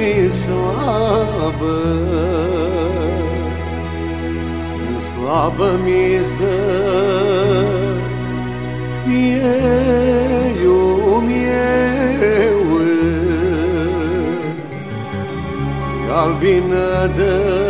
și slabă. Slabă mi-ți dă pieliul meu Galbină de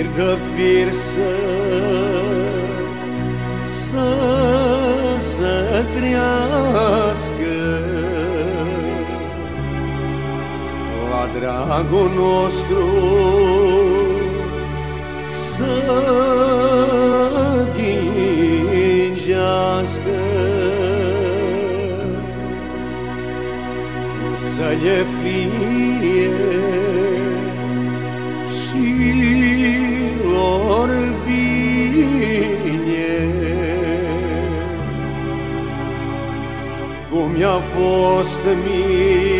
Fir de fir să să se trească. La dragul nostru să ghingească. Să ne fie forced me